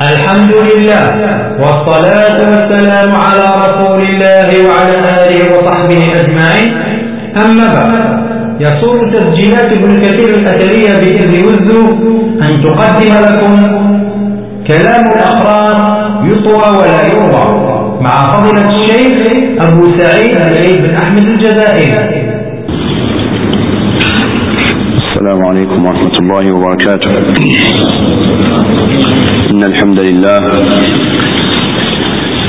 الحمد لله والصلاة والسلام على رسول الله وعلى آله وصحبه أجمعين. أما بعد يسر تسجيلات ابن كثير الأثرية بإذن وزو أن تقدم لكم كلام الأقران يطوى ولا يروى مع فضيلة الشيخ أبو سعيد العيد بن أحمد الجزائري. السلام عليكم ورحمة الله وبركاته. إن الحمد لله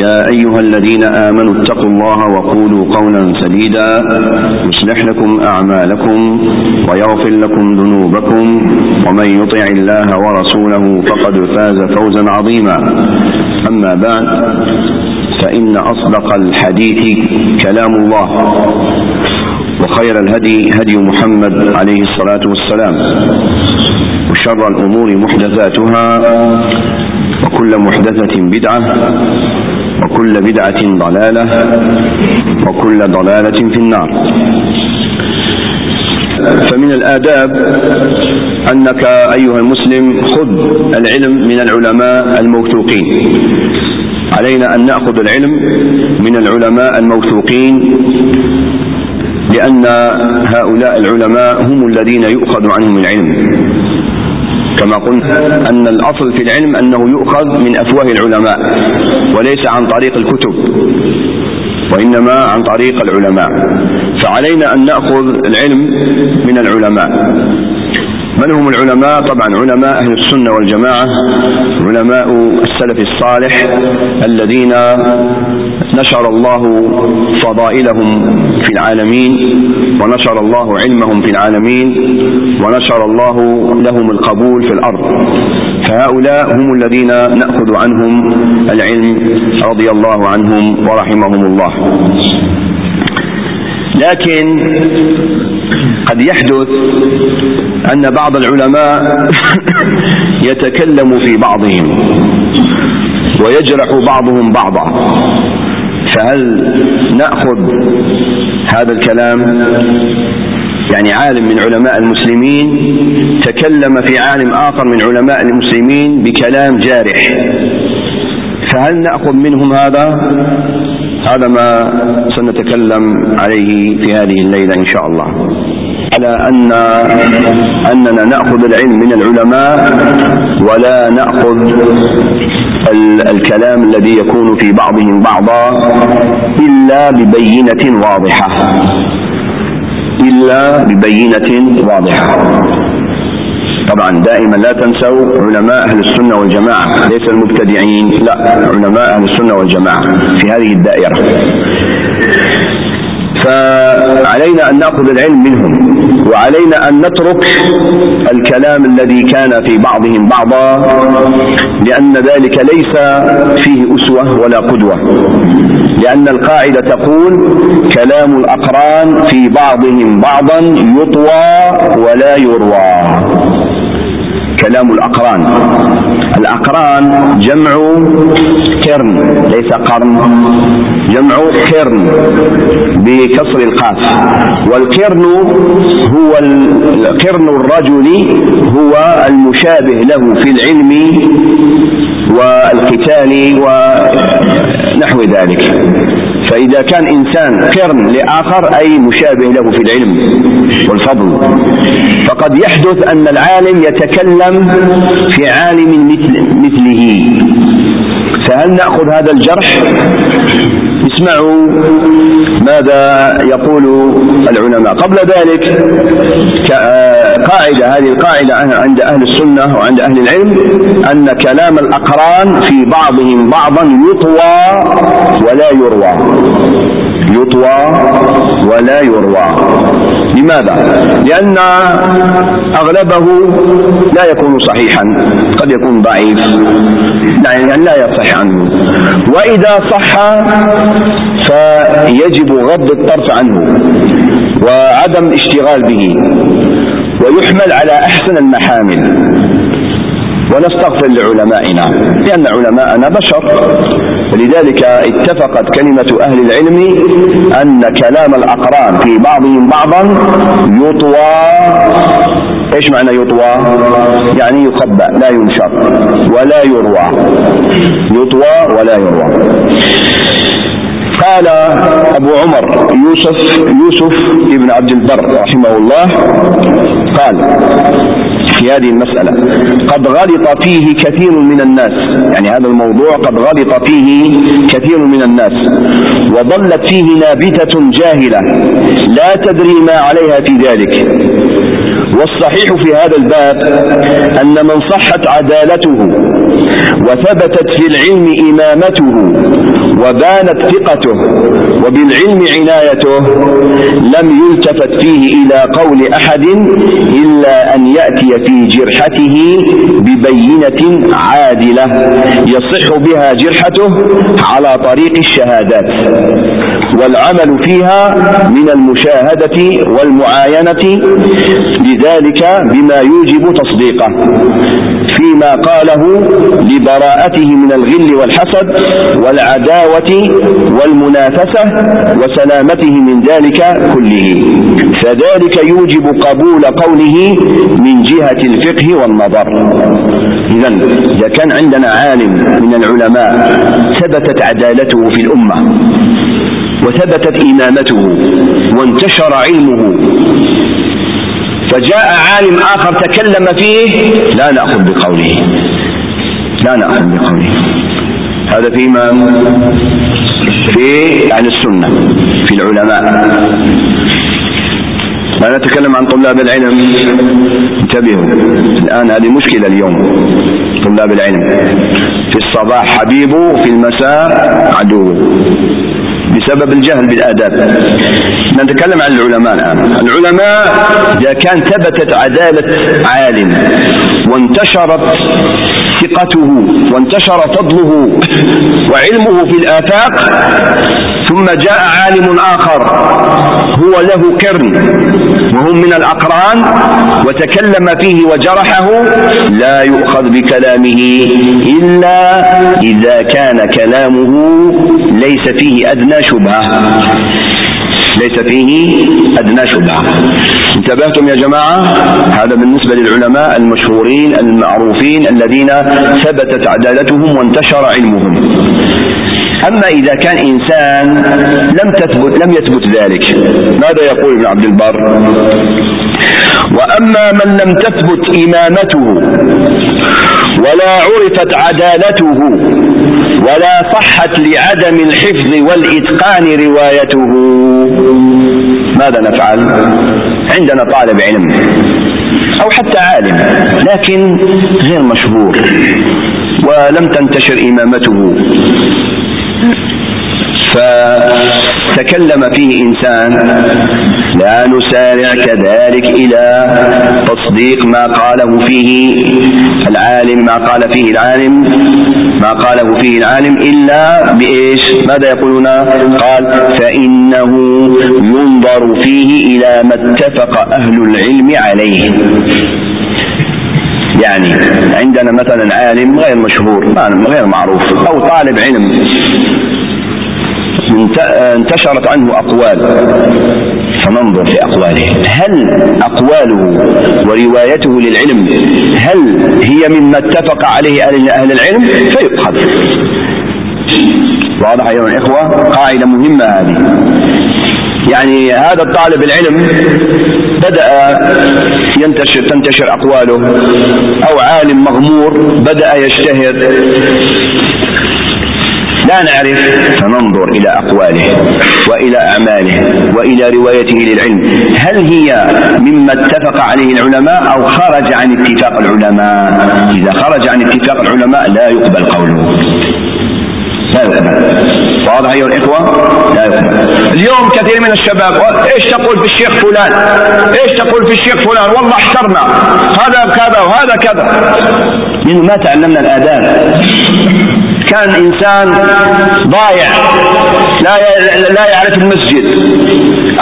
يا أيها الذين آمنوا اتقوا الله وقولوا قولا سديدا يصلح لكم أعمالكم ويغفر لكم ذنوبكم ومن يطع الله ورسوله فقد فاز فوزا عظيما. أما بعد فإن أصدق الحديث كلام الله وخير الهدي هدي محمد عليه الصلاة والسلام وشر الأمور محدثاتها وكل محدثة بدعة وكل بدعة ضلالة وكل ضلالة في النار. فمن الآداب أنك أيها المسلم خذ العلم من العلماء الموثوقين. علينا أن نأخذ العلم من العلماء الموثوقين لأن هؤلاء العلماء هم الذين يؤخذ عنهم العلم. كما قلنا أن الأصل في العلم أنه يؤخذ من أفواه العلماء وليس عن طريق الكتب وإنما عن طريق العلماء فعلينا أن نأخذ العلم من العلماء من هم العلماء؟ طبعا علماء أهل السنة والجماعة علماء السلف الصالح الذين نشر الله فضائلهم في العالمين ونشر الله علمهم في العالمين ونشر الله لهم القبول في الأرض. فهؤلاء هم الذين نأخذ عنهم العلم رضي الله عنهم ورحمهم الله. لكن قد يحدث أن بعض العلماء يتكلم في بعضهم ويجرح بعضهم بعضا. فهل نأخذ هذا الكلام؟ يعني عالم من علماء المسلمين تكلم في عالم آخر من علماء المسلمين بكلام جارح. فهل نأخذ منهم هذا؟ هذا ما سنتكلم عليه في هذه الليلة إن شاء الله. على أن أننا نأخذ العلم من العلماء ولا نأخذ الكلام الذي يكون في بعضهم بعضا إلا ببينة واضحة. إلا ببينة واضحة. طبعا دائما لا تنسوا علماء أهل السنة والجماعة. ليس المبتدعين لا علماء أهل السنة والجماعة في هذه الدائرة. فعلينا أن نأخذ العلم منهم وعلينا أن نترك الكلام الذي كان في بعضهم بعضا لأن ذلك ليس فيه أسوة ولا قدوة. لأن القاعدة تقول كلام الأقران في بعضهم بعضا يطوى ولا يروى. كلام الأقران. الأقران جمع قرن ليس قرن. جمع قرن بكسر القاف. والقرن هو قرن الرجل هو المشابه له في العلم والقتال ونحو ذلك. فإذا كان إنسان قرن لآخر أي مشابه له في العلم والفضل. فقد يحدث أن العالم يتكلم في عالم مثل مثله. فهل نأخذ هذا الجرح؟ اسمعوا ماذا يقول العلماء. قبل ذلك قاعدة هذه القاعدة عند أهل السنة وعند أهل العلم أن كلام الأقران في بعضهم بعضا يطوى ولا يروى. يطوى ولا يروى. لماذا؟ لأن أغلبه لا يكون صحيحا قد يكون ضعيف يعني لا يصح عنه. وإذا صح فيجب غض الطرف عنه وعدم اشتغال به ويحمل على أحسن المحامل. ونستغفر لعلمائنا لأن علماءنا بشر. ولذلك اتفقت كلمة أهل العلم أن كلام الأقران في بعضهم بعضا يطوى. إيش معنى يطوى؟ يعني يخبأ لا ينشر ولا يروى. يطوى ولا يروى. قال أبو عمر يوسف يوسف ابن عبد البر رحمه الله قال في هذه المسألة. قد غلط فيه كثير من الناس. يعني هذا الموضوع قد غلط فيه كثير من الناس. وظلت فيه نابتة جاهلة. لا تدري ما عليها في ذلك. والصحيح في هذا الباب أن من صحت عدالته وثبتت في العلم إمامته وبانت ثقته وبالعلم عنايته لم يلتفت فيه إلى قول أحد إلا أن يأتي في جرحته ببينة عادلة يصح بها جرحته على طريق الشهادات والعمل فيها من المشاهدة والمعاينة لذلك بما يوجب تصديقه فيما قاله لبراءته من الغل والحسد والعداوة والمنافسة وسلامته من ذلك كله. فذلك يوجب قبول قوله من جهة الفقه والنظر. إذا إذا كان عندنا عالم من العلماء ثبتت عدالته في الأمة وثبتت إمامته وانتشر علمه فجاء عالم آخر تكلم فيه لا نأخذ بقوله. لا نأخذ بقوله. هذا في من في أهل السنة في العلماء. لا نتكلم عن طلاب العلم. انتبهوا الآن هذه مشكلة اليوم طلاب العلم. في الصباح حبيبه في المساء عدوه بسبب الجهل بالآداب. نتكلم عن العلماء الآن. العلماء إذا كان ثبتت عدالة عالم وانتشرت ثقته وانتشر فضله وعلمه في الآفاق ثم جاء عالم آخر. هو له كرن. وهم من الأقران. وتكلم فيه وجرحه. لا يؤخذ بكلامه إلا إذا كان كلامه ليس فيه أدنى شبهة. ليس فيه أدنى شبهة. انتبهتم يا جماعة؟ هذا بالنسبة للعلماء المشهورين المعروفين الذين ثبتت عدالتهم وانتشر علمهم. أما إذا كان إنسان لم تثبت لم يثبت ذلك ماذا يقول ابن عبد البر؟ وأما من لم تثبت إمامته ولا عرفت عدالته ولا صحت لعدم الحفظ والإتقان روايته ماذا نفعل؟ عندنا طالب علم أو حتى عالم لكن غير مشهور ولم تنتشر إمامته. فتكلم فيه إنسان لا نسارع كذلك إلى تصديق ما قاله فيه العالم ما قال فيه العالم ما قاله فيه العالم إلا بإيش؟ ماذا يقولون؟ قال فإنه ينظر فيه إلى ما اتفق أهل العلم عليه. يعني عندنا مثلا عالم غير مشهور غير معروف أو طالب علم. انتشرت عنه أقوال. فننظر في أقواله. هل أقواله وروايته للعلم هل هي مما اتفق عليه أهل العلم؟ فيؤخذ واضح أيها الإخوة قاعدة مهمة هذه. يعني هذا الطالب العلم بدأ ينتشر تنتشر أقواله أو عالم مغمور بدأ يشتهر لا نعرف. فننظر إلى أقواله وإلى أعماله وإلى روايته للعلم. هل هي مما اتفق عليه العلماء أو خرج عن اتفاق العلماء؟ إذا خرج عن اتفاق العلماء لا يقبل قوله. لا يقبل. واضح أيها الإخوة؟ لا يقبل. اليوم كثير من الشباب إيش تقول في الشيخ فلان؟ إيش تقول في الشيخ فلان؟ والله احترنا. هذا كذا وهذا كذا. لأنه ما تعلمنا الآداب. كان إنسان ضايع لا لا يعرف المسجد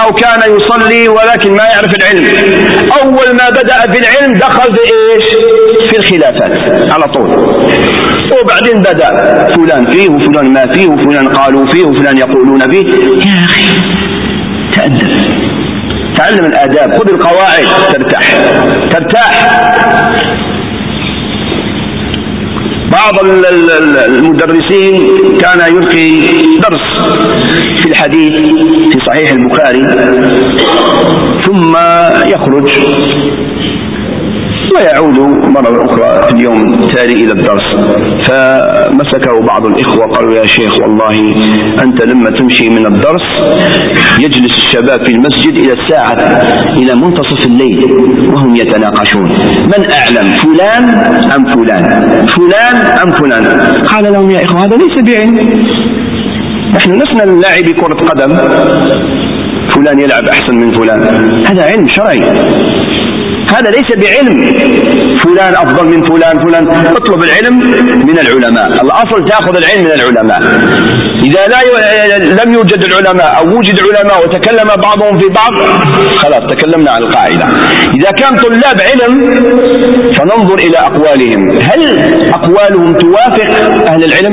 أو كان يصلي ولكن ما يعرف العلم. أول ما بدأ في العلم دخل في إيش في الخلافات على طول. وبعدين بدأ فلان فيه وفلان ما فيه وفلان قالوا فيه وفلان يقولون فيه يا أخي تأدب. تعلم الآداب خذ القواعد ترتاح. ترتاح. بعض المدرسين كان يلقي درس في الحديث في صحيح البخاري ثم يخرج. ويعود مرة أخرى في اليوم التالي إلى الدرس. فمسكه بعض الإخوة قالوا يا شيخ والله أنت لما تمشي من الدرس يجلس الشباب في المسجد إلى الساعة إلى منتصف الليل وهم يتناقشون. من أعلم فلان أم فلان؟ فلان أم فلان؟ قال لهم يا إخوة هذا ليس بعلم. نحن لسنا لاعبي كرة قدم. فلان يلعب أحسن من فلان. هذا علم شرعي. هذا ليس بعلم. فلان أفضل من فلان فلان. اطلب العلم من العلماء. الأصل تأخذ العلم من العلماء. إذا لا. لم يوجد العلماء أو وجد علماء وتكلم بعضهم في بعض خلاص تكلمنا عن القاعدة. إذا كان طلاب علم فننظر إلى أقوالهم. هل أقوالهم توافق أهل العلم؟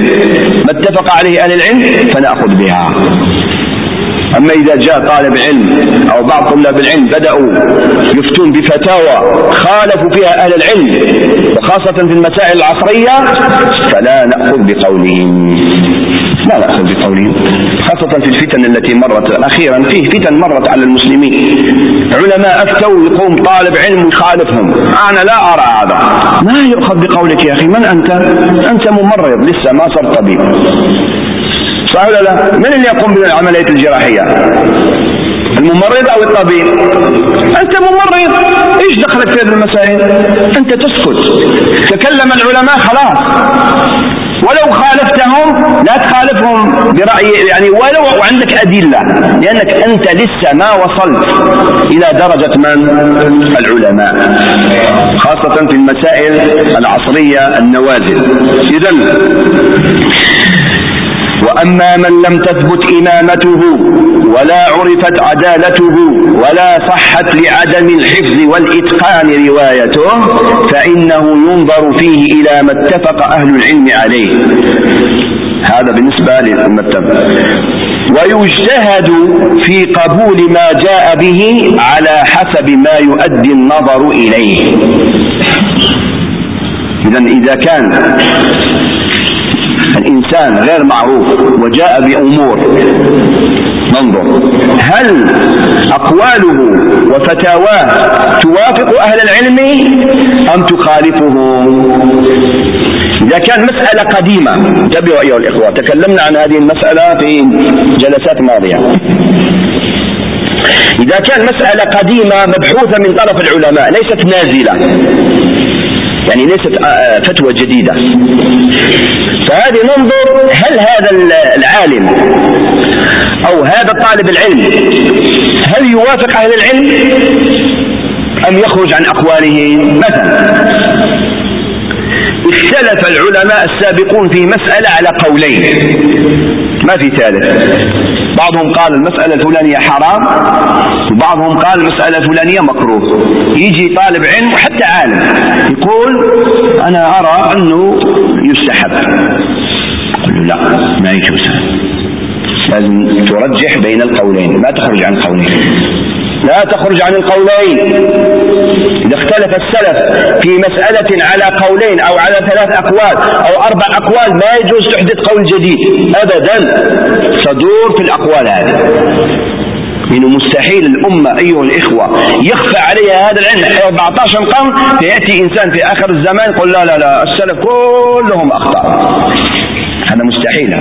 ما اتفق عليه أهل العلم؟ فنأخذ بها. أما إذا جاء طالب علم أو بعض طلاب العلم بدأوا يفتون بفتاوى خالفوا فيها أهل العلم وخاصة في المسائل العصرية فلا نأخذ بقولهم. لا نأخذ بقولهم. خاصة في الفتن التي مرت أخيرا فيه فتن مرت على المسلمين. علماء أفتوا يقوم طالب علم يخالفهم. أنا لا أرى هذا. ما يؤخذ بقولك يا أخي؟ من أنت؟ أنت ممرض. لسه ما صرت طبيب. صح ولا لا؟ من اللي يقوم بالعملية الجراحية؟ الممرض أو الطبيب؟ أنت ممرض إيش دخلك في هذه المسائل؟ أنت تسكت. تكلم العلماء خلاص. ولو خالفتهم لا تخالفهم برأي يعني ولو عندك أدلة لأنك أنت لسه ما وصلت إلى درجة من؟ العلماء. خاصة في المسائل العصرية النوازل. إذا وأما من لم تثبت إمامته ولا عرفت عدالته ولا صحت لعدم الحفظ والإتقان روايته فإنه ينظر فيه إلى ما اتفق أهل العلم عليه. هذا بالنسبة للمتفق ويجتهد في قبول ما جاء به على حسب ما يؤدي النظر إليه. إذا إذا كان الإنسان غير معروف وجاء بأمور. ننظر. هل أقواله وفتاواه توافق أهل العلم أم تخالفهم إذا كان مسألة قديمة انتبهوا أيها الإخوة. تكلمنا عن هذه المسألة في جلسات ماضية. إذا كان مسألة قديمة مبحوثة من طرف العلماء ليست نازلة. يعني ليست آه، آه، فتوى جديدة. فهذه ننظر هل هذا العالم أو هذا طالب العلم هل يوافق أهل العلم؟ أم يخرج عن أقواله؟ مثلا اختلف العلماء السابقون في مسألة على قولين. ما في ثالث. بعضهم قال المسألة الفلانية حرام وبعضهم قال المسألة الفلانية مكروه. يجي طالب علم وحتى عالم يقول أنا أرى أنه يستحب. له لا ما يجوز. لازم ترجح بين القولين ما تخرج عن قولين. لا تخرج عن القولين. إذا اختلف السلف في مسألة على قولين أو على ثلاث أقوال أو أربع أقوال ما يجوز تحدث قول جديد. أبدا تدور في الأقوال هذه. من مستحيل الأمة أيها الإخوة يخفى عليها هذا العلم. 14 قرن فيأتي إنسان في آخر الزمان يقول لا لا لا السلف كلهم أخطأ. هذا مستحيل.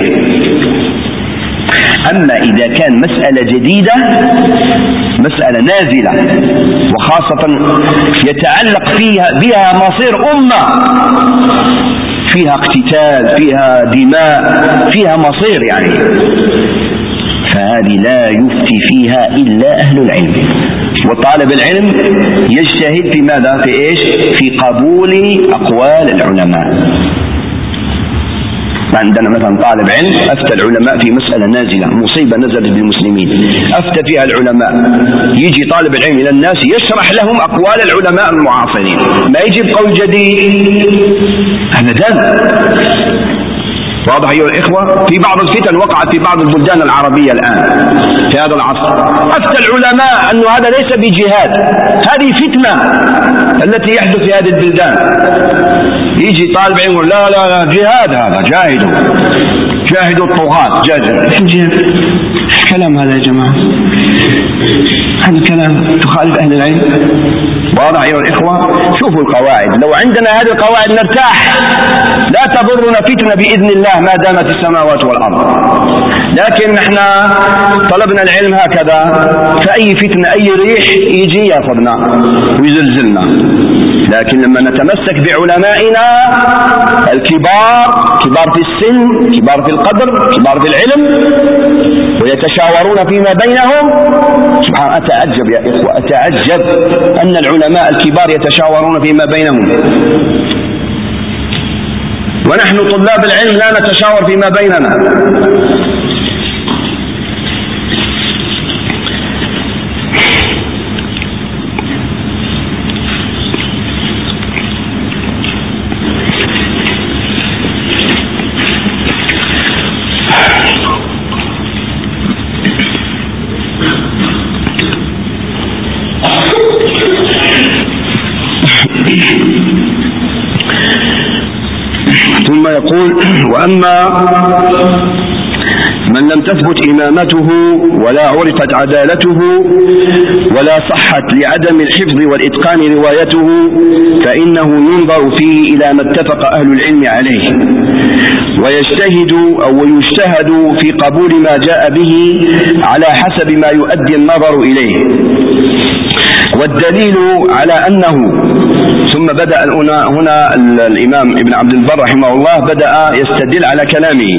أما إذا كان مسألة جديدة مسألة نازلة وخاصة يتعلق فيها بها مصير أمة فيها اقتتال فيها دماء فيها مصير يعني. فهذه لا يفتي فيها إلا أهل العلم. وطالب العلم يجتهد في ماذا؟ في إيش؟ في قبول أقوال العلماء. عندنا مثلا طالب علم أفتى العلماء في مسألة نازلة مصيبة نزلت بالمسلمين. أفتى فيها العلماء. يجي طالب العلم إلى الناس يشرح لهم أقوال العلماء المعاصرين. ما يجيب قول جديد؟ ابدا واضح أيها الإخوة في بعض الفتن وقعت في بعض البلدان العربية الآن في هذا العصر. أفتى العلماء أن هذا ليس بجهاد هذه فتنة التي يحدث في هذه البلدان. يجي طالب علم لا لا لا جهاد هذا جاهدوا. جاهدوا الطغاة جاهدوا. الكلام هذا يا جماعة؟ هذا الكلام تخالف أهل العلم؟ واضح أيها الإخوة شوفوا القواعد. لو عندنا هذه القواعد نرتاح. لا تضرنا فتنة بإذن الله ما دامت السماوات والأرض. لكن نحن طلبنا العلم هكذا. فأي فتنة أي ريح يجي يأخذنا ويزلزلنا. لكن لما نتمسك بعلمائنا الكبار كبار في السن كبار في القدر كبار في العلم ويتشاورون فيما بينهم. سبحان أتعجب يا إخوة أتعجب أن العلماء الكبار يتشاورون فيما بينهم. ونحن طلاب العلم لا نتشاور فيما بيننا ثم يقول وأما من لم تثبت إمامته ولا عرفت عدالته ولا صحت لعدم الحفظ والإتقان روايته فإنه ينظر فيه إلى ما اتفق أهل العلم عليه. ويجتهد أو يجتهد في قبول ما جاء به على حسب ما يؤدي النظر إليه. والدليل على أنه ثم بدأ هنا, هنا الإمام ابن عبد البر رحمه الله بدأ يستدل على كلامه.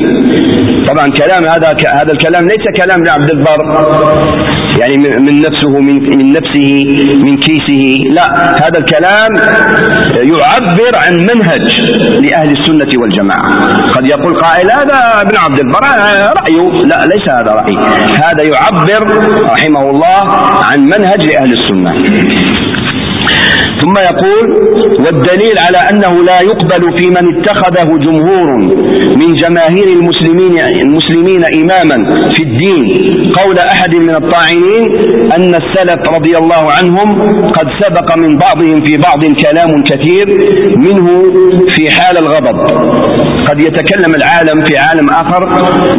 طبعا كلام هذا هذا الكلام ليس كلام ابن عبد البر. يعني من نفسه من من نفسه من كيسه. لا هذا الكلام يعبر عن منهج لأهل السنة والجماعة. قد يقول قائل هذا ابن عبد البر رأيه. لا ليس هذا رأي هذا يعبر رحمه الله عن منهج لأهل السنة. ثم يقول والدليل على أنه لا يقبل في من اتخذه جمهور من جماهير المسلمين المسلمين إماما في الدين قول أحد من الطاعنين أن السلف رضي الله عنهم قد سبق من بعضهم في بعض كلام كثير منه في حال الغضب. قد يتكلم العالم في عالم آخر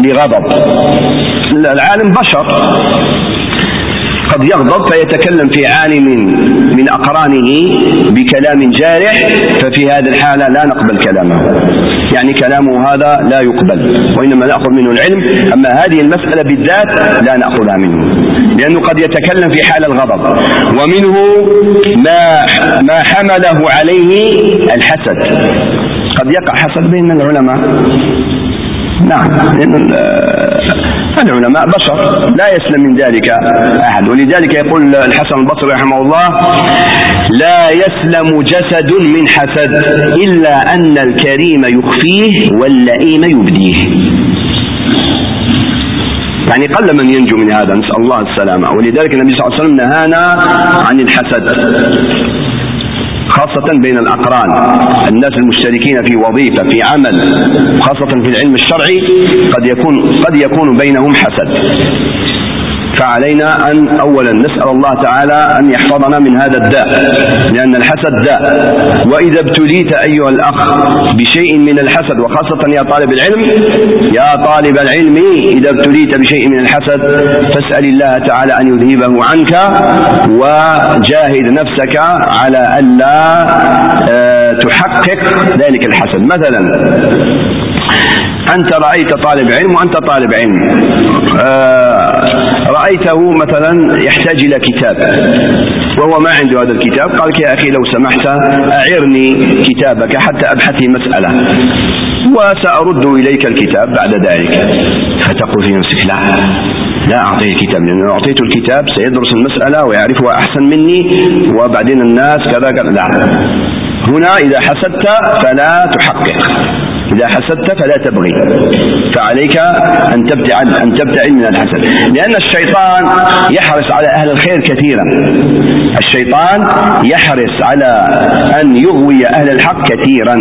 لغضب. العالم بشر. قد يغضب فيتكلم في عالم من أقرانه بكلام جارح ففي هذه الحالة لا نقبل كلامه. يعني كلامه هذا لا يقبل وإنما نأخذ منه العلم. أما هذه المسألة بالذات لا نأخذها منه لأنه قد يتكلم في حال الغضب. ومنه ما ما حمله عليه الحسد. قد يقع حسد بين العلماء؟ نعم لأن العلماء بشر لا يسلم من ذلك أحد. ولذلك يقول الحسن البصري رحمه الله لا يسلم جسد من حسد إلا أن الكريم يخفيه واللئيم يبديه. يعني قل من ينجو من هذا نسأل الله السلامة. ولذلك النبي صلى الله عليه وسلم نهانا عن الحسد. خاصة بين الأقران الناس المشتركين في وظيفة في عمل خاصة في العلم الشرعي قد يكون قد يكون بينهم حسد. فعلينا أن أولا نسأل الله تعالى أن يحفظنا من هذا الداء لأن الحسد داء. وإذا ابتليت أيها الأخ بشيء من الحسد وخاصة يا طالب العلم يا طالب العلم إذا ابتليت بشيء من الحسد فاسأل الله تعالى أن يذهبه عنك وجاهد نفسك على ألا آه، تحقق ذلك الحسد. مثلا أنت رأيت طالب علم وأنت طالب علم. آه رأيته مثلا يحتاج إلى كتاب. وهو ما عنده هذا الكتاب. قال يا أخي لو سمحت أعرني كتابك حتى أبحث في مسألة. وسأرد إليك الكتاب بعد ذلك. فتقول في نفسك لا لا أعطيه الكتاب. لأن لو أعطيته الكتاب سيدرس المسألة ويعرفها أحسن مني وبعدين الناس كذا كذا. لا. هنا إذا حسدت فلا تحقق. إذا حسدت فلا تبغي. فعليك أن تبتعد أن تبتعد من الحسد. لأن الشيطان يحرص على أهل الخير كثيرا. الشيطان يحرص على أن يغوي أهل الحق كثيرا.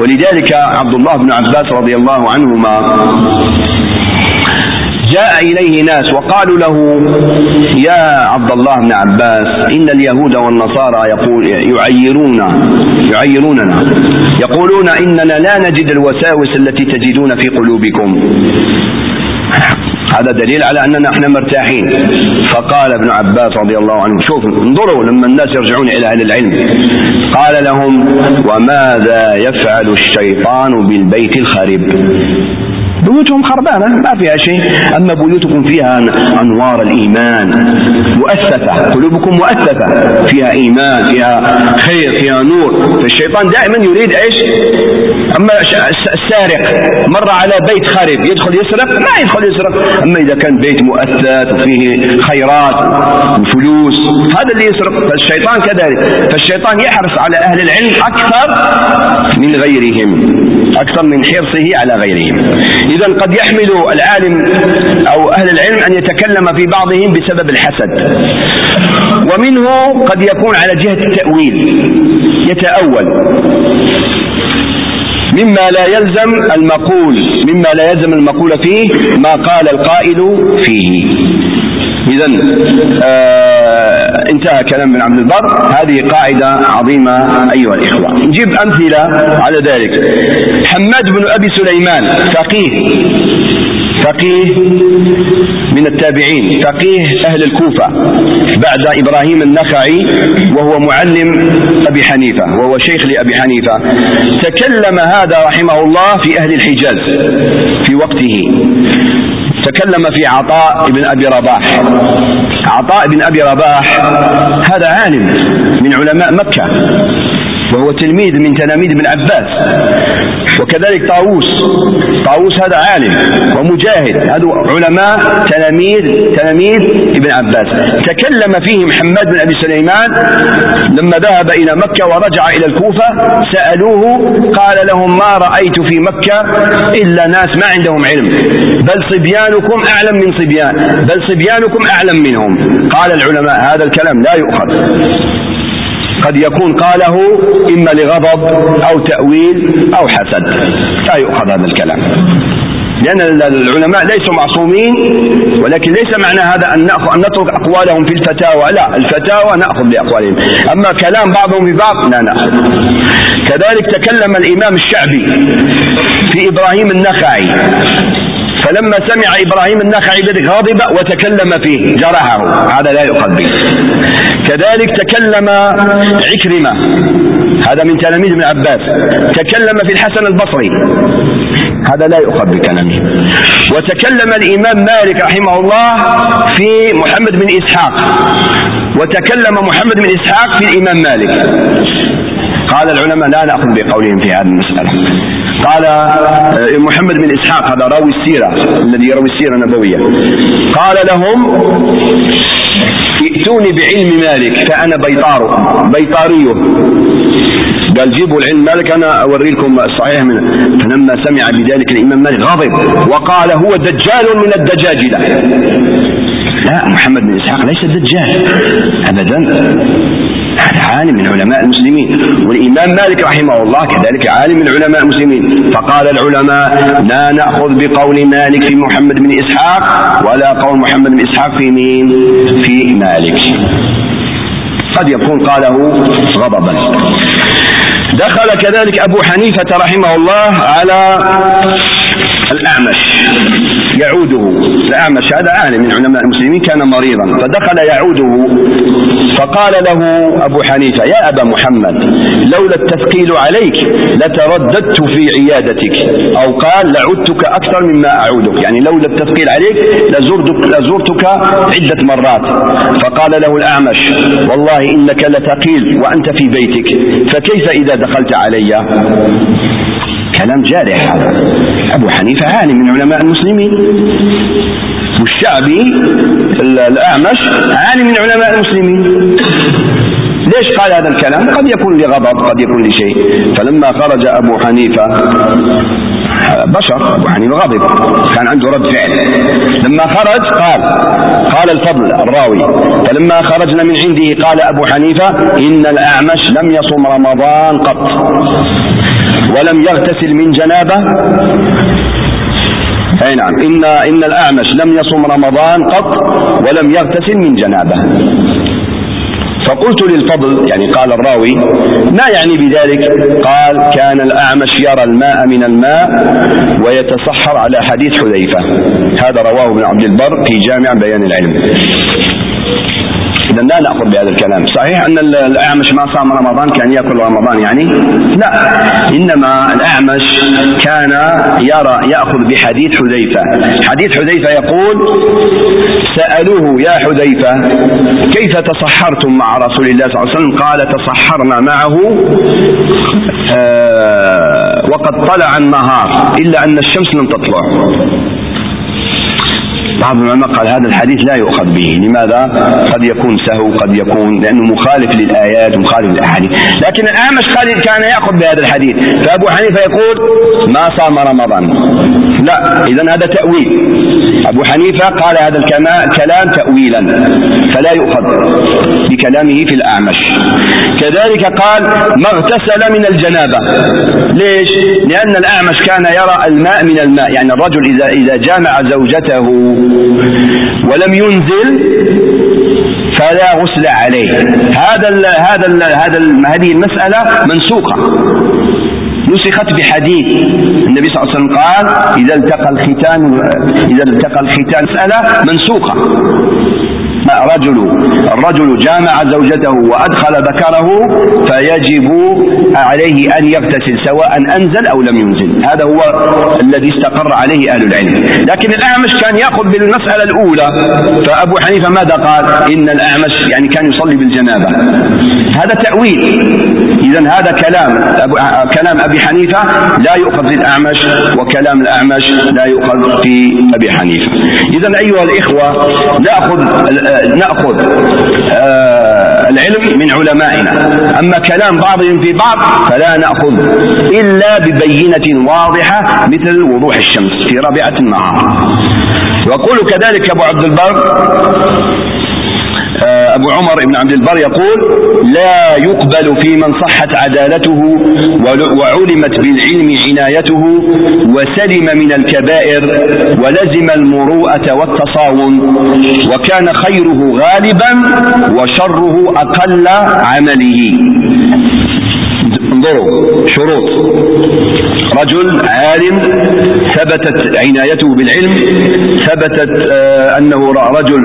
ولذلك عبد الله بن عباس رضي الله عنهما جاء إليه ناس وقالوا له يا عبد الله بن عباس إن اليهود والنصارى يقول يعيرون يعيروننا. يقولون إننا لا نجد الوساوس التي تجدون في قلوبكم. هذا دليل على أننا إحنا مرتاحين. فقال ابن عباس رضي الله عنه شوف انظروا لما الناس يرجعون إلى أهل العلم. قال لهم وماذا يفعل الشيطان بالبيت الخرب بيوتهم خربانة ما فيها شيء. أما بيوتكم فيها أنوار الإيمان. مؤثثة قلوبكم مؤثثة فيها إيمان فيها خير فيها نور. فالشيطان دائما يريد إيش؟ أما السارق. مر على بيت خرب يدخل يسرق؟ ما يدخل يسرق. أما إذا كان بيت مؤثث وفيه خيرات وفلوس هذا اللي يسرق. فالشيطان كذلك. فالشيطان يحرص على أهل العلم أكثر من غيرهم. أكثر من حرصه على غيرهم. إذا قد يحمل العالم أو أهل العلم أن يتكلم في بعضهم بسبب الحسد. ومنه قد يكون على جهة التأويل يتأول. مما لا يلزم المقول مما لا يلزم المقول فيه ما قال القائل فيه. إذا آه انتهى كلام ابن عبد البر. هذه قاعدة عظيمة أيها الإخوة. نجيب أمثلة على ذلك. حماد بن أبي سليمان فقيه فقيه من التابعين فقيه أهل الكوفة بعد إبراهيم النخعي وهو معلم أبي حنيفة وهو شيخ لأبي حنيفة. تكلم هذا رحمه الله في أهل الحجاز في وقته. تكلم في عطاء بن أبي رباح. عطاء بن أبي رباح هذا عالم من علماء مكة. وهو تلميذ من تلاميذ ابن عباس. وكذلك طاووس. طاووس هذا عالم ومجاهد. هذا علماء تلاميذ تلاميذ ابن عباس. تكلم فيهم حماد بن أبي سليمان. لما ذهب إلى مكة ورجع إلى الكوفة سألوه قال لهم ما رأيت في مكة إلا ناس ما عندهم علم. بل صبيانكم أعلم من صبيان بل صبيانكم أعلم منهم. قال العلماء هذا الكلام لا يؤخذ. قد يكون قاله إما لغضب أو تأويل أو حسد. لا يؤخذ هذا الكلام. لأن العلماء ليسوا معصومين ولكن ليس معنى هذا أن نأخذ أن نترك أقوالهم في الفتاوى. لا الفتاوى نأخذ بأقوالهم. أما كلام بعضهم في بعض لا نأخذ. كذلك تكلم الإمام الشعبي في إبراهيم النخعي. فلما سمع إبراهيم النخعي ذلك غضب وتكلم فيه جرحه. هذا لا يؤخذ به كذلك تكلم عكرمة. هذا من تلاميذ ابن عباس. تكلم في الحسن البصري. هذا لا يؤخذ بكلامه وتكلم الإمام مالك رحمه الله في محمد بن إسحاق. وتكلم محمد بن إسحاق في الإمام مالك. قال العلماء لا نأخذ بقولهم في هذه المسألة. قال آه، محمد بن إسحاق هذا راوي السيرة الذي يروي السيرة النبوية. قال لهم ائتوني بعلم مالك فأنا بيطار بيطاريه قال جيبوا العلم مالك أنا أوري لكم الصحيح منه. فلما سمع بذلك الإمام مالك غضب وقال هو دجال من الدجاجلة لا محمد بن إسحاق ليس دجال أبدا. عالم من علماء المسلمين. والإمام مالك رحمه الله كذلك عالم من علماء المسلمين. فقال العلماء لا نأخذ بقول مالك في محمد بن إسحاق ولا قول محمد بن إسحاق في مين؟ في مالك. قد يكون قاله غضبا. دخل كذلك أبو حنيفة رحمه الله على الأعمش. يعوده. الأعمش هذا عالم من علماء المسلمين كان مريضا. فدخل يعوده. فقال له أبو حنيفة يا أبا محمد لولا التثقيل عليك لترددت في عيادتك. أو قال لعدتك أكثر مما أعودك. يعني لولا التثقيل عليك لزرتك, لزرتك عدة مرات. فقال له الأعمش والله إنك لثقيل وأنت في بيتك فكيف إذا دخلت علي؟ كلام جارح. أبو حنيفة عالم من علماء المسلمين. والشعبي الأعمش عالم من علماء المسلمين. ليش قال هذا الكلام؟ قد يكون لغضب قد يكون لشيء. فلما خرج أبو حنيفة بشر يعني غضب كان عنده رد فعل. لما خرج قال قال الفضل الراوي فلما خرجنا من عنده قال أبو حنيفة إن الأعمش لم يصم رمضان قط ولم يغتسل من جنابة. أي نعم إن إن الأعمش لم يصم رمضان قط ولم يغتسل من جنابة. فقلت للفضل يعني قال الراوي ما يعني بذلك؟ قال كان الأعمش يرى الماء من الماء ويتصحر على حديث حذيفة. هذا رواه ابن عبد البر في جامع بيان العلم. إذا لا نأخذ بهذا الكلام. صحيح أن الأعمش ما صام رمضان كأن يأكل رمضان يعني؟ لا. إنما الأعمش كان يرى يأخذ بحديث حذيفة. حديث حذيفة يقول سألوه يا حذيفة كيف تصحرتم مع رسول الله صلى الله عليه وسلم؟ قال تصحرنا معه آه وقد طلع النهار إلا أن الشمس لم تطلع. بعض العلماء قال هذا الحديث لا يؤخذ به. لماذا؟ قد يكون سهو قد يكون لأنه مخالف للآيات ومخالف للأحاديث. لكن الأعمش قال كان يأخذ بهذا الحديث. فأبو حنيفة يقول ما صام رمضان. لا إذا هذا تأويل. أبو حنيفة قال هذا الكلام تأويلا فلا يؤخذ بكلامه في الأعمش. كذلك قال ما اغتسل من الجنابة. ليش؟ لأن الأعمش كان يرى الماء من الماء. يعني الرجل إذا إذا جامع زوجته ولم ينزل فلا غسل عليه. هذا ال هذا ال هذا ال هذه المسألة منسوخة. نسخت بحديث النبي صلى الله عليه وسلم قال إذا التقى الختان إذا التقى الختان مسألة منسوخة. رجل الرجل جامع زوجته وأدخل ذكره فيجب عليه أن يغتسل سواء أنزل أو لم ينزل. هذا هو الذي استقر عليه أهل العلم. لكن الأعمش كان يأخذ بالمسألة الأولى فأبو حنيفة ماذا قال؟ إن الأعمش يعني كان يصلي بالجنابة. هذا تأويل. إذا هذا كلام أبو كلام أبي حنيفة لا يؤخذ في الأعمش وكلام الأعمش لا يؤخذ في أبي حنيفة. إذا أيها الإخوة نأخذ نأخذ آه، العلم من علمائنا. أما كلام بعضهم في بعض فلا نأخذ إلا ببينة واضحة مثل وضوح الشمس في رابعة النهار. ويقول كذلك أبو عبد البر أبو عمر بن عبد البر يقول لا يقبل في من صحت عدالته وعلمت بالعلم عنايته وسلم من الكبائر ولزم المروءة والتصاون وكان خيره غالبا وشره أقل عمله. انظروا شروط. رجل عالم ثبتت عنايته بالعلم ثبتت آه أنه رجل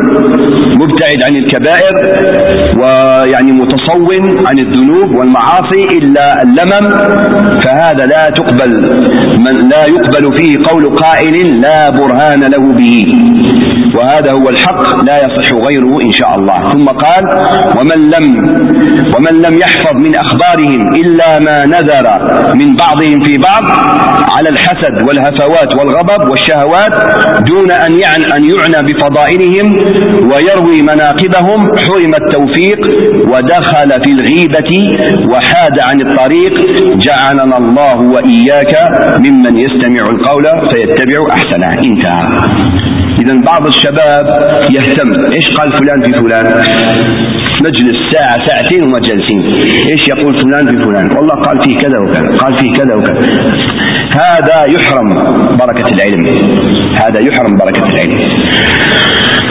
مبتعد عن الكبائر ويعني متصون عن الذنوب والمعاصي إلا اللمم فهذا لا تقبل. من لا يقبل فيه قول قائل لا برهان له به. وهذا هو الحق لا يصح غيره إن شاء الله. ثم قال ومن لم ومن لم يحفظ من أخبارهم إلا ما نذر من بعضهم في بعض على الحسد والهفوات والغضب والشهوات دون أن يعني أن يعنى بفضائلهم ويروي مناقبهم حرم التوفيق ودخل في الغيبة وحاد عن الطريق جعلنا الله وإياك ممن يستمع القول فيتبع أحسنه انتهى. إذا بعض الشباب يهتم إيش قال فلان في فلان؟ مجلس ساعة ساعتين وما جالسين. إيش يقول فلان في فلان والله قال فيه كذا وكذا قال فيه كذا وكذا. هذا يحرم بركة العلم. هذا يحرم بركة العلم.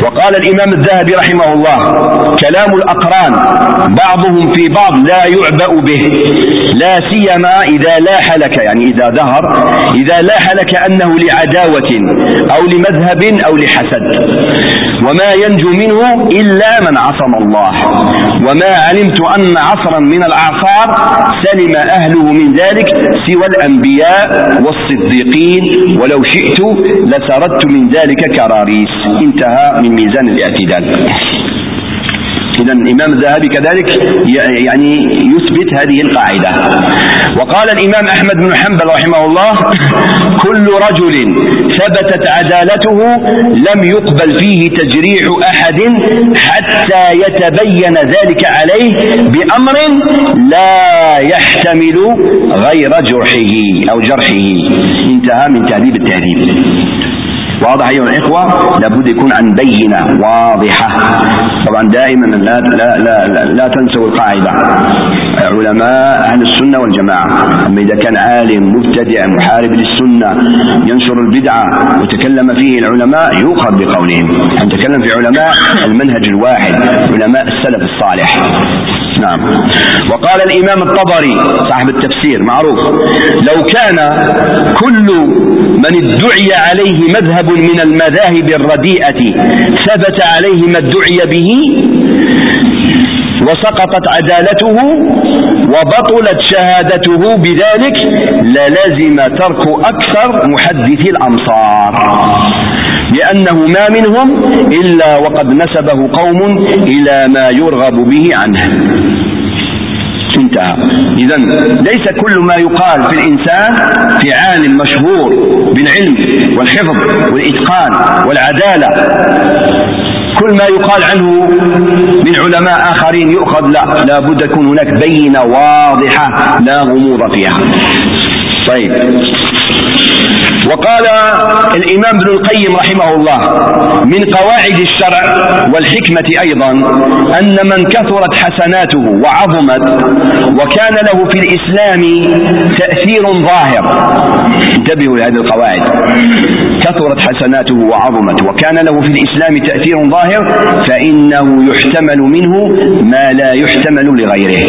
وقال الإمام الذهبي رحمه الله كلام الأقران بعضهم في بعض لا يعبأ به لا سيما إذا لاح لك يعني إذا ظهر إذا لاح لك أنه لعداوة أو لمذهب أو لحسد. وما ينجو منه إلا من عصم الله. وما علمت أن عصرا من الأعصار سلم أهله من ذلك سوى الأنبياء والصديقين. ولو شئت لسردت من ذلك كراريس. انتهى من ميزان الاعتدال. إذا الإمام الذهبي كذلك يعني يثبت هذه القاعدة. وقال الإمام أحمد بن حنبل رحمه الله كل رجل ثبتت عدالته لم يقبل فيه تجريح أحد حتى يتبين ذلك عليه بأمر لا يحتمل غير جرحه أو جرحه. انتهى من تهذيب التهذيب. واضح أيها الإخوة لابد يكون عن بينة واضحة. طبعا دائما لا, لا, لا, لا, لا تنسوا القاعدة. علماء أهل السنة والجماعة أما إذا كان عالم مبتدع محارب للسنة ينشر البدعة وتكلم فيه العلماء يؤخذ بقولهم. نتكلم في علماء المنهج الواحد علماء السلف الصالح. نعم. وقال الإمام الطبري صاحب التفسير معروف لو كان كل من ادعي عليه مذهب من المذاهب الرديئة ثبت عليه ما ادعي به وسقطت عدالته وبطلت شهادته بذلك للزم ترك أكثر محدثي الأمصار. لأنه ما منهم إلا وقد نسبه قوم إلى ما يرغب به عنه. انتهى. إذا ليس كل ما يقال في الإنسان في عالم مشهور بالعلم والحفظ والإتقان والعدالة. كل ما يقال عنه من علماء آخرين يؤخذ لا لا بد يكون هناك بينة واضحة لا غموض فيها. طيب. وقال الإمام ابن القيم رحمه الله من قواعد الشرع والحكمة أيضا أن من كثرت حسناته وعظمت وكان له في الإسلام تأثير ظاهر. انتبهوا لهذه القواعد. كثرت حسناته وعظمت وكان له في الإسلام تأثير ظاهر فإنه يحتمل منه ما لا يحتمل لغيره.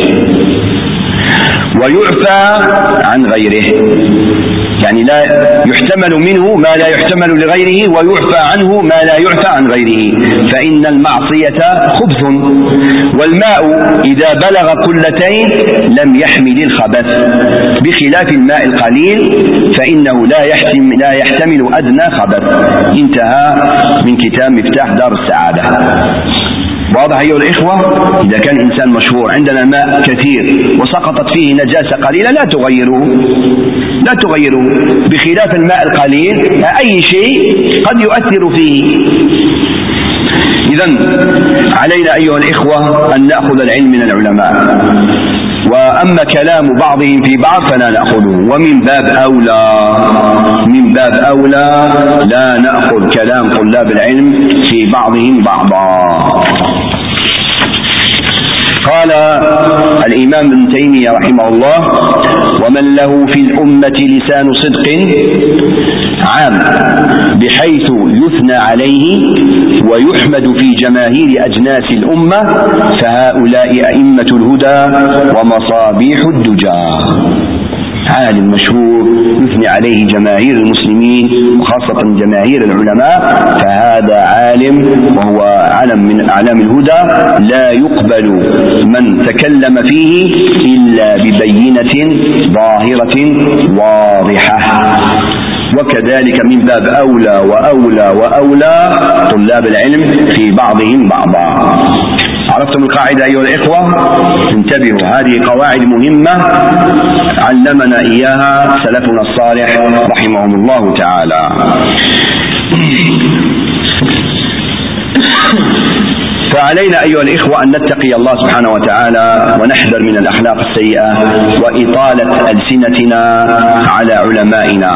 ويعفى عن غيره. يعني لا يحتمل منه ما لا يحتمل لغيره ويعفى عنه ما لا يعفى عن غيره. فإن المعصية خبث والماء إذا بلغ قلتين لم يحمل الخبث بخلاف الماء القليل فإنه لا يحتمل, لا يحتمل أدنى خبث. انتهى من كتاب مفتاح دار السعادة. واضح أيها الإخوة إذا كان إنسان مشهور عندنا ماء كثير وسقطت فيه نجاسة قليلة لا تغيره لا تغيره. بخلاف الماء القليل أي شيء قد يؤثر فيه. إذا علينا أيها الإخوة أن نأخذ العلم من العلماء. وأما كلام بعضهم في بعض فلا نأخذه. ومن باب أولى من باب أولى لا نأخذ كلام طلاب العلم في بعضهم بعضا. قال الإمام ابن تيمية رحمه الله ومن له في الأمة لسان صدق عام بحيث يثنى عليه ويحمد في جماهير أجناس الأمة فهؤلاء أئمة الهدى ومصابيح الدجى. عالم مشهور يثني عليه جماهير المسلمين وخاصة جماهير العلماء فهذا عالم وهو علم من أعلام الهدى لا يقبل من تكلم فيه إلا ببينة ظاهرة واضحة. وكذلك من باب أولى وأولى وأولى طلاب العلم في بعضهم بعضا. عرفتم القاعدة أيها الإخوة؟ انتبهوا هذه قواعد مهمة علمنا إياها سلفنا الصالح رحمهم الله تعالى. فعلينا أيها الإخوة أن نتقي الله سبحانه وتعالى ونحذر من الأخلاق السيئة وإطالة ألسنتنا على علمائنا.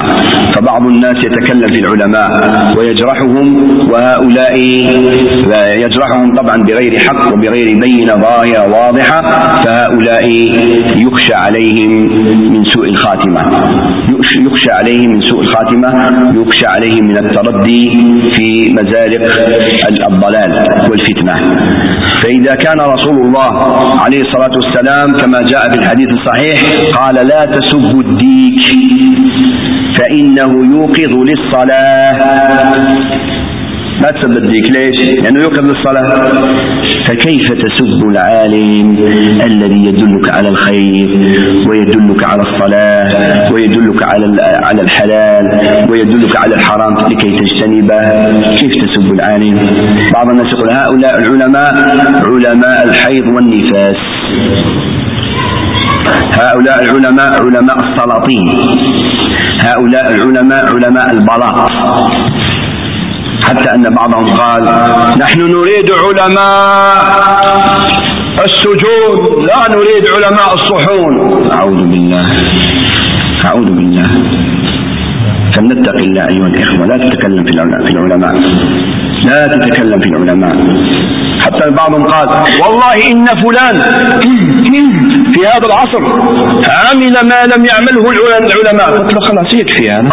فبعض الناس يتكلم في العلماء ويجرحهم وهؤلاء يجرحهم طبعا بغير حق وبغير بينة ظاهرة واضحة فهؤلاء يخشى عليهم من سوء الخاتمة. يخشى عليهم من سوء الخاتمة يخشى عليهم من التردي في مزالق الضلال والفتنة. فإذا كان رسول الله عليه الصلاة والسلام كما جاء في الحديث الصحيح قال لا تسبوا الديك فإنه يوقظ للصلاة. ما الديك ليش؟ لأنه يوقظ للصلاة فكيف تسب العالم الذي يدلك على الخير ويدلك على الصلاة ويدلك على على الحلال ويدلك على الحرام لكي تجتنبه كيف تسب العالم؟ بعض الناس يقول هؤلاء العلماء علماء الحيض والنفاس. هؤلاء العلماء علماء السلاطين. هؤلاء العلماء علماء البلاط. حتى أن بعضهم قال نحن نريد علماء السجود لا نريد علماء الصحون. أعوذ بالله أعوذ بالله. فلنتق الله أيها الإخوة لا تتكلم في العلماء. لا تتكلم في العلماء. حتى بعضهم قال والله إن فلان في هذا العصر عمل ما لم يعمله العلماء. قلت له خلاص يكفي هذا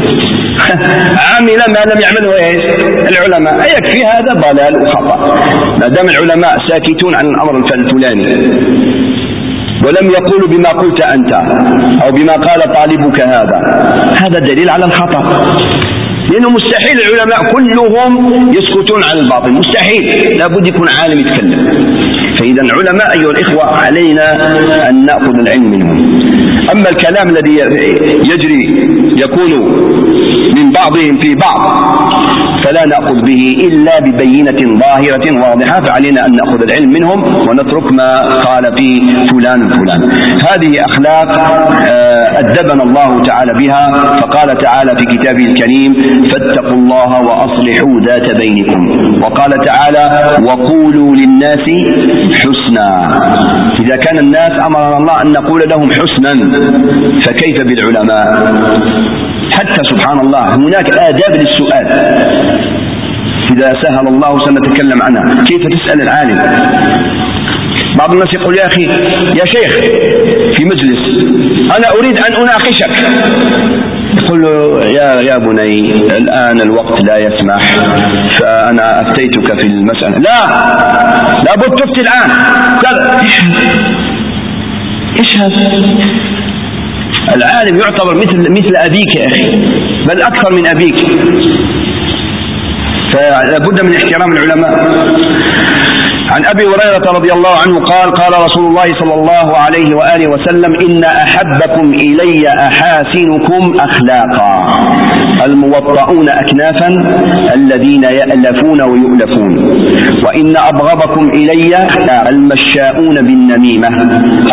عمل ما لم يعمله إيش؟ العلماء. يكفي هذا؟ ضلال وخطأ. ما دام العلماء ساكتون عن الأمر الفلاني ولم يقولوا بما قلت أنت أو بما قال طالبك هذا. هذا دليل على الخطأ. لأنه مستحيل العلماء كلهم يسكتون عن الباطل. مستحيل. لابد يكون عالم يتكلم. فإذا العلماء أيها الإخوة علينا أن نأخذ العلم منهم. أما الكلام الذي يجري يكون من بعضهم في بعض فلا نأخذ به إلا ببينة ظاهرة واضحة فعلينا أن نأخذ العلم منهم ونترك ما قال في فلان فلان هذه أخلاق آه، أدبنا الله تعالى بها فقال تعالى في كتابه الكريم فاتقوا الله وأصلحوا ذات بينكم. وقال تعالى وقولوا للناس حسنا. إذا كان الناس أمرنا الله أن نقول لهم حسنا فكيف بالعلماء؟ حتى سبحان الله هناك آداب للسؤال. إذا سهل الله سنتكلم عنها. كيف تسأل العالم؟ بعض الناس يقول يا أخي يا شيخ في مجلس أنا أريد أن أناقشك. يقول له يا يا بني الآن الوقت لا يسمح فأنا أفتيتك في المسألة. لا لابد تفتي الآن. كذا إيش هذا العالم يعتبر مثل مثل أبيك يا أخي بل أكثر من أبيك. فلا بد من احترام العلماء. عن أبي هريرة رضي الله عنه قال قال رسول الله صلى الله عليه وآله وسلم إن أحبكم إلي أحاسنكم أخلاقا. الموطؤون أكنافا الذين يألفون ويؤلفون. وإن أبغضكم إلي المشاؤون بالنميمة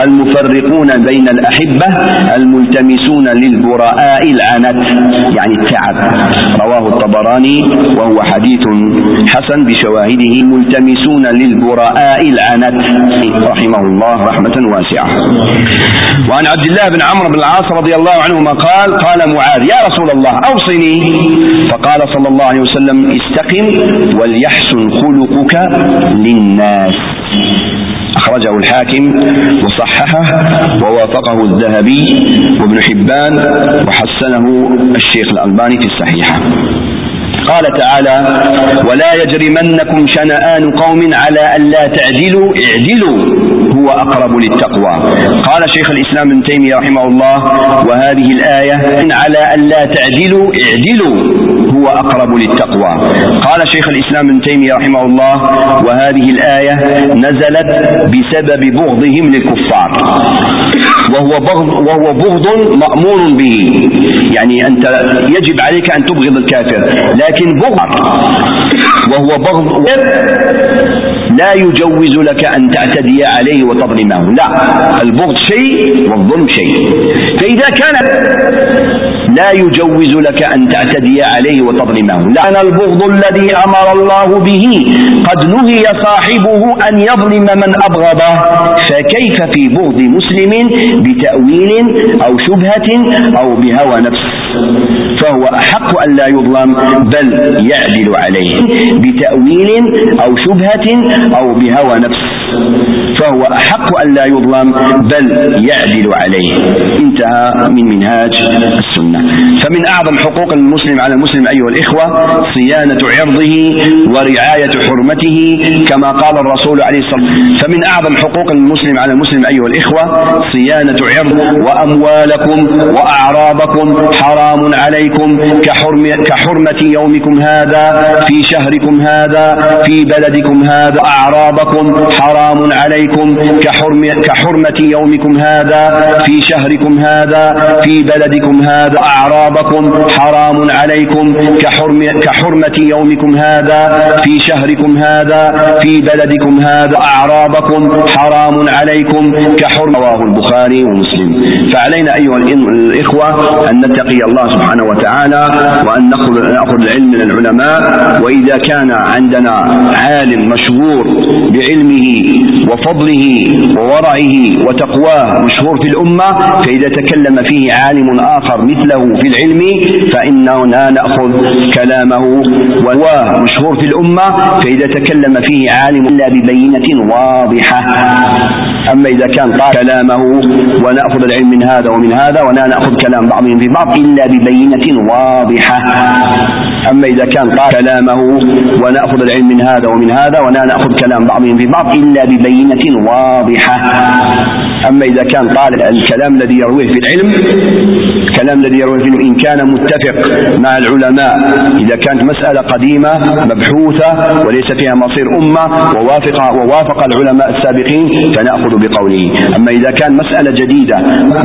المفرقون بين الأحبة الملتمسون للبراء العنت. يعني التعب. رواه الطبراني وهو حديث حسن بشواهده ملتمسون للبراء براء العنت. رحمه الله رحمة واسعة. وعن عبد الله بن عمرو بن العاص رضي الله عنهما قال قال معاذ يا رسول الله أوصني. فقال صلى الله عليه وسلم استقم وليحسن خلقك للناس. أخرجه الحاكم وصححه ووافقه الذهبي وابن حبان وحسنه الشيخ الألباني في الصحيحة. قال تعالى ولا يجرمنكم شنآن قوم على ألا تعدلوا اعدلوا هو أقرب للتقوى. قال شيخ الإسلام ابن تيمية رحمه الله وهذه الآية على ألا تعدلوا اعدلوا هو أقرب للتقوى. قال شيخ الإسلام ابن تيمية رحمه الله وهذه الآية نزلت بسبب بغضهم للكفار. وهو بغض وهو بغض مأمور به. يعني أنت يجب عليك أن تبغض الكافر لكن بغض. وهو بغض لا يجوز لك أن تعتدي عليه وتظلمه. لا البغض شيء والظلم شيء. فإذا كان لا يجوز لك أن تعتدي عليه وتظلمه. لأن البغض الذي أمر الله به. قد نهي صاحبه أن يظلم من أبغضه. فكيف في بغض مسلم بتأويل أو شبهة أو بهوى نفس؟ فهو أحق أن لا يظلم بل يعدل عليه. بتأويل أو شبهة أو بهوى نفس. فهو أحق أن لا يظلم بل يعدل عليه. انتهى من منهاج السنة. فمن أعظم حقوق المسلم على المسلم أيها الإخوة صيانة عرضه ورعاية حرمته كما قال الرسول عليه الصلاة والسلام. فمن أعظم حقوق المسلم على المسلم أيها الإخوة صيانة عرض وأموالكم وأعراضكم حرام عليكم كحرم كحرمة يومكم هذا في شهركم هذا في بلدكم هذا أعراضكم حرام عليكم كحرم كحرمة يومكم هذا في شهركم هذا في بلدكم هذا أعراضكم حرام عليكم كحرم كحرمة يومكم هذا في شهركم هذا في بلدكم هذا أعراضكم حرام عليكم كحرم رواه البخاري ومسلم. فعلينا أيها الإخوة أن نتقي الله سبحانه وتعالى وأن نأخذ العلم من العلماء وإذا كان عندنا عالم مشهور بعلمه وفضله وورعه وتقواه مشهور في الأمة فإذا تكلم فيه عالم آخر مثله في العلم فإننا نأخذ كلامه وهو مشهور في الأمة فإذا تكلم فيه عالم إلا ببينة واضحة. أما إذا كان قال كلامه ونأخذ العلم من هذا ومن هذا ولا نأخذ كلام بعضهم في بعض إلا ببينة واضحة. أما إذا كان قال كلامه ونأخذ العلم من هذا ومن هذا ولا نأخذ كلام بعضهم في بعض إلا ببينة واضحة. أما إذا كان قال الكلام الذي يرويه في العلم الكلام الذي يرويه في إن كان متفق مع العلماء إذا كانت مسألة قديمة مبحوثة وليس فيها مصير أمة ووافق ووافق العلماء السابقين فنأخذ بقوله. أما إذا كان مسألة جديدة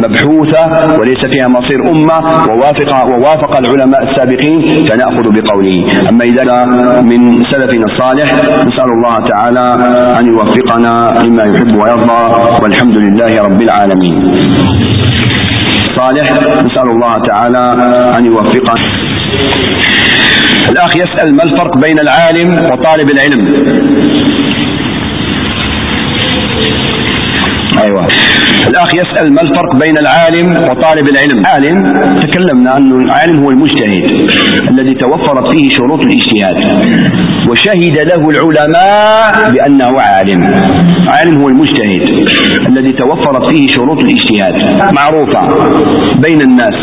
مبحوثة وليس فيها مصير أمة ووافق ووافق العلماء السابقين فنأخذ بقوله. أما إذا من سلفنا الصالح نسأل الله تعالى أن يوفقنا لما يحب ويرضى. والحمد لله رب العالمين. صالح نسأل الله تعالى أن يوفقنا. الأخ يسأل ما الفرق بين العالم وطالب العلم؟ أيوة الأخ يسأل ما الفرق بين العالم وطالب العلم؟ عالم تكلمنا أنه العالم هو المجتهد الذي توفرت فيه شروط الاجتهاد وشهد له العلماء بأنه عالم. عالم هو المجتهد الذي توفرت فيه شروط الاجتهاد. معروفة بين الناس.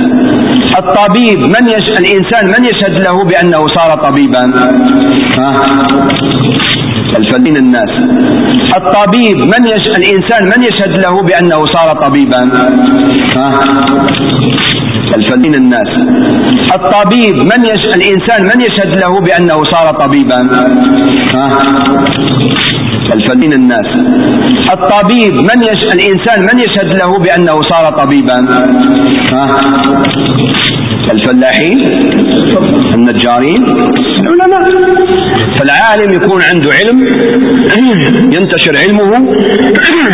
الطبيب من يش... الإنسان من يشهد له بأنه صار طبيبا؟ ها؟ الفدين الناس الطبيب من يش... الإنسان من يشهد له بأنه صار طبيبا ها؟ الفدين الناس الطبيب من يش... الإنسان من يشهد له بأنه صار طبيبا ها؟ الفدين الناس الطبيب من يش... الإنسان من يشهد له بأنه صار طبيبا ها؟ الفلاحين النجارين. العلماء فالعالم يكون عنده علم ينتشر علمه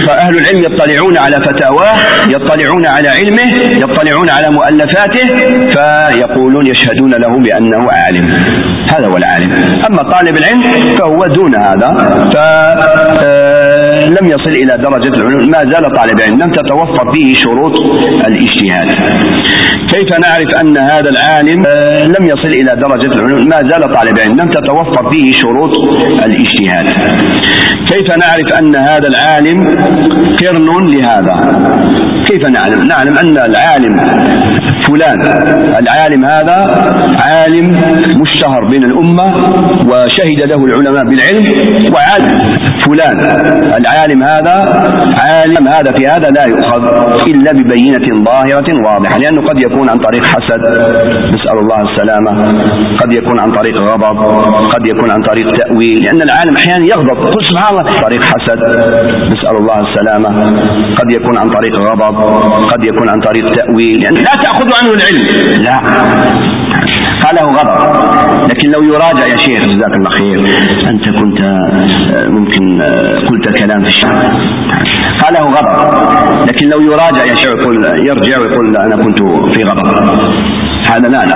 فأهل العلم يطلعون على فتاواه يطلعون على علمه يطلعون على مؤلفاته فيقولون يشهدون له بأنه عالم. هذا هو العالم. أما طالب العلم فهو دون هذا. فلم يصل إلى درجة العلم ما زال طالب علم. لم تتوفر فيه شروط الاجتهاد. كيف نعرف أن هذا العالم لم يصل إلى درجة العلم ما زال طالب علم. لم تتوفر فيه شروط الاجتهاد. كيف نعرف أن هذا العالم قرن لهذا؟ كيف نعلم؟ نعلم أن العالم فلان. العالم هذا عالم مشتهر بين الأمة وشهد له العلماء بالعلم وعالم فلان. العالم هذا عالم هذا في هذا لا يؤخذ إلا ببينة ظاهرة واضحة لأنه قد يكون عن طريق حسد نسأل الله السلامة قد يكون عن طريق غضب قد يكون عن طريق تأويل لأن العالم أحيانا يغضب قل سبحان الله طريق حسد نسأل الله السلامة قد يكون عن طريق غضب قد يكون عن طريق تأويل لأن لا تأخذ عنه العلم. لا. قاله غضب. لكن لو يراجع يا شيخ جزاك الله خير. أنت كنت ممكن قلت كلام في الشعر قاله غضب. لكن لو يراجع يرجع ويقول أنا كنت في غضب. هذا لا لا